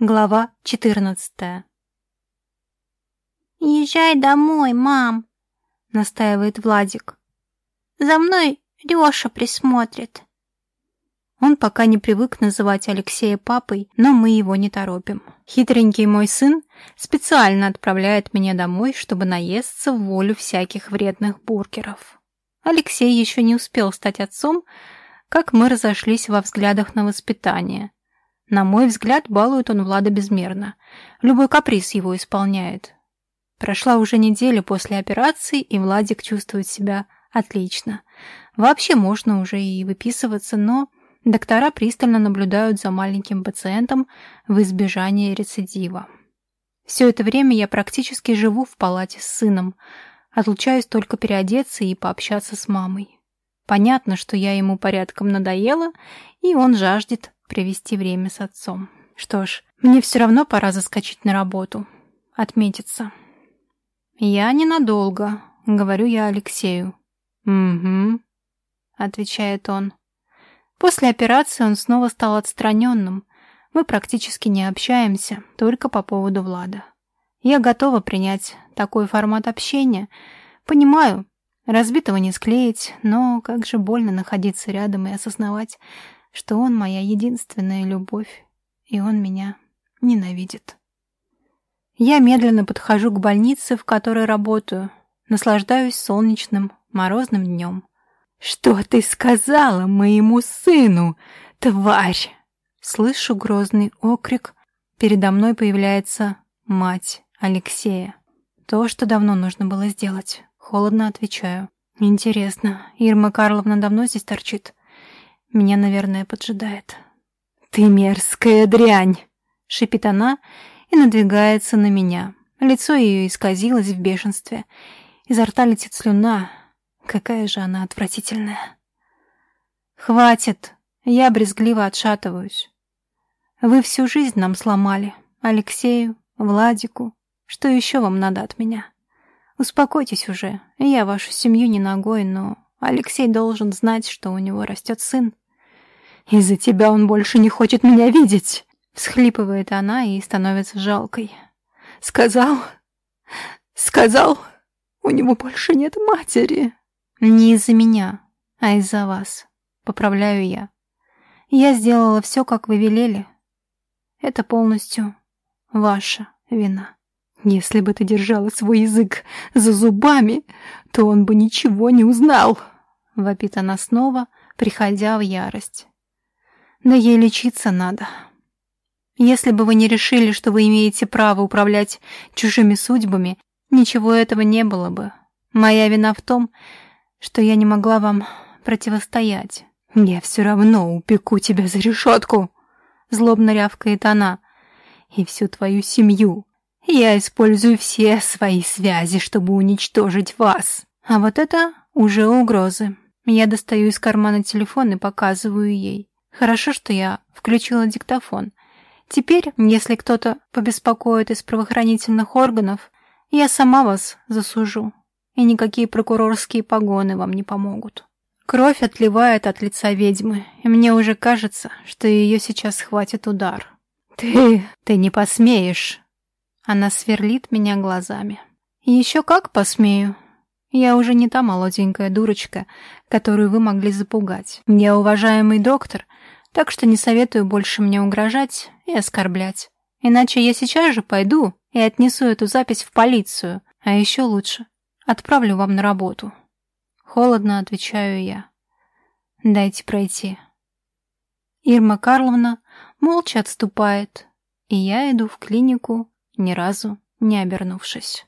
Глава 14 «Езжай домой, мам!» — настаивает Владик. «За мной Леша присмотрит». Он пока не привык называть Алексея папой, но мы его не торопим. Хитренький мой сын специально отправляет меня домой, чтобы наесться в волю всяких вредных бургеров. Алексей еще не успел стать отцом, как мы разошлись во взглядах на воспитание. На мой взгляд, балует он Влада безмерно. Любой каприз его исполняет. Прошла уже неделя после операции, и Владик чувствует себя отлично. Вообще можно уже и выписываться, но доктора пристально наблюдают за маленьким пациентом в избежание рецидива. Все это время я практически живу в палате с сыном, отлучаюсь только переодеться и пообщаться с мамой. Понятно, что я ему порядком надоела, и он жаждет провести время с отцом. Что ж, мне все равно пора заскочить на работу. Отметиться. «Я ненадолго», — говорю я Алексею. «Угу», — отвечает он. После операции он снова стал отстраненным. Мы практически не общаемся, только по поводу Влада. Я готова принять такой формат общения. Понимаю, разбитого не склеить, но как же больно находиться рядом и осознавать, что он моя единственная любовь, и он меня ненавидит. Я медленно подхожу к больнице, в которой работаю, наслаждаюсь солнечным, морозным днем. «Что ты сказала моему сыну, тварь?» Слышу грозный окрик. Передо мной появляется мать Алексея. То, что давно нужно было сделать. Холодно отвечаю. Интересно, Ирма Карловна давно здесь торчит? Меня, наверное, поджидает. «Ты мерзкая дрянь!» — шипит она и надвигается на меня. Лицо ее исказилось в бешенстве. Изо рта летит слюна. Какая же она отвратительная. «Хватит!» Я брезгливо отшатываюсь. «Вы всю жизнь нам сломали. Алексею, Владику. Что еще вам надо от меня? Успокойтесь уже. Я вашу семью не ногой, но Алексей должен знать, что у него растет сын. Из-за тебя он больше не хочет меня видеть!» Всхлипывает она и становится жалкой. «Сказал? Сказал? У него больше нет матери!» «Не из-за меня, а из-за вас. Поправляю я. Я сделала все, как вы велели. Это полностью ваша вина. Если бы ты держала свой язык за зубами, то он бы ничего не узнал!» Вопит она снова, приходя в ярость. Да ей лечиться надо. Если бы вы не решили, что вы имеете право управлять чужими судьбами, ничего этого не было бы. Моя вина в том, что я не могла вам противостоять. Я все равно упеку тебя за решетку, злобно рявкает она, и всю твою семью. Я использую все свои связи, чтобы уничтожить вас. А вот это уже угрозы. Я достаю из кармана телефон и показываю ей. Хорошо, что я включила диктофон. Теперь, если кто-то побеспокоит из правоохранительных органов, я сама вас засужу, и никакие прокурорские погоны вам не помогут. Кровь отливает от лица ведьмы, и мне уже кажется, что ее сейчас хватит удар. «Ты... ты не посмеешь!» Она сверлит меня глазами. «Еще как посмею!» Я уже не та молоденькая дурочка, которую вы могли запугать. Я уважаемый доктор, так что не советую больше мне угрожать и оскорблять. Иначе я сейчас же пойду и отнесу эту запись в полицию, а еще лучше отправлю вам на работу. Холодно отвечаю я. Дайте пройти. Ирма Карловна молча отступает, и я иду в клинику, ни разу не обернувшись.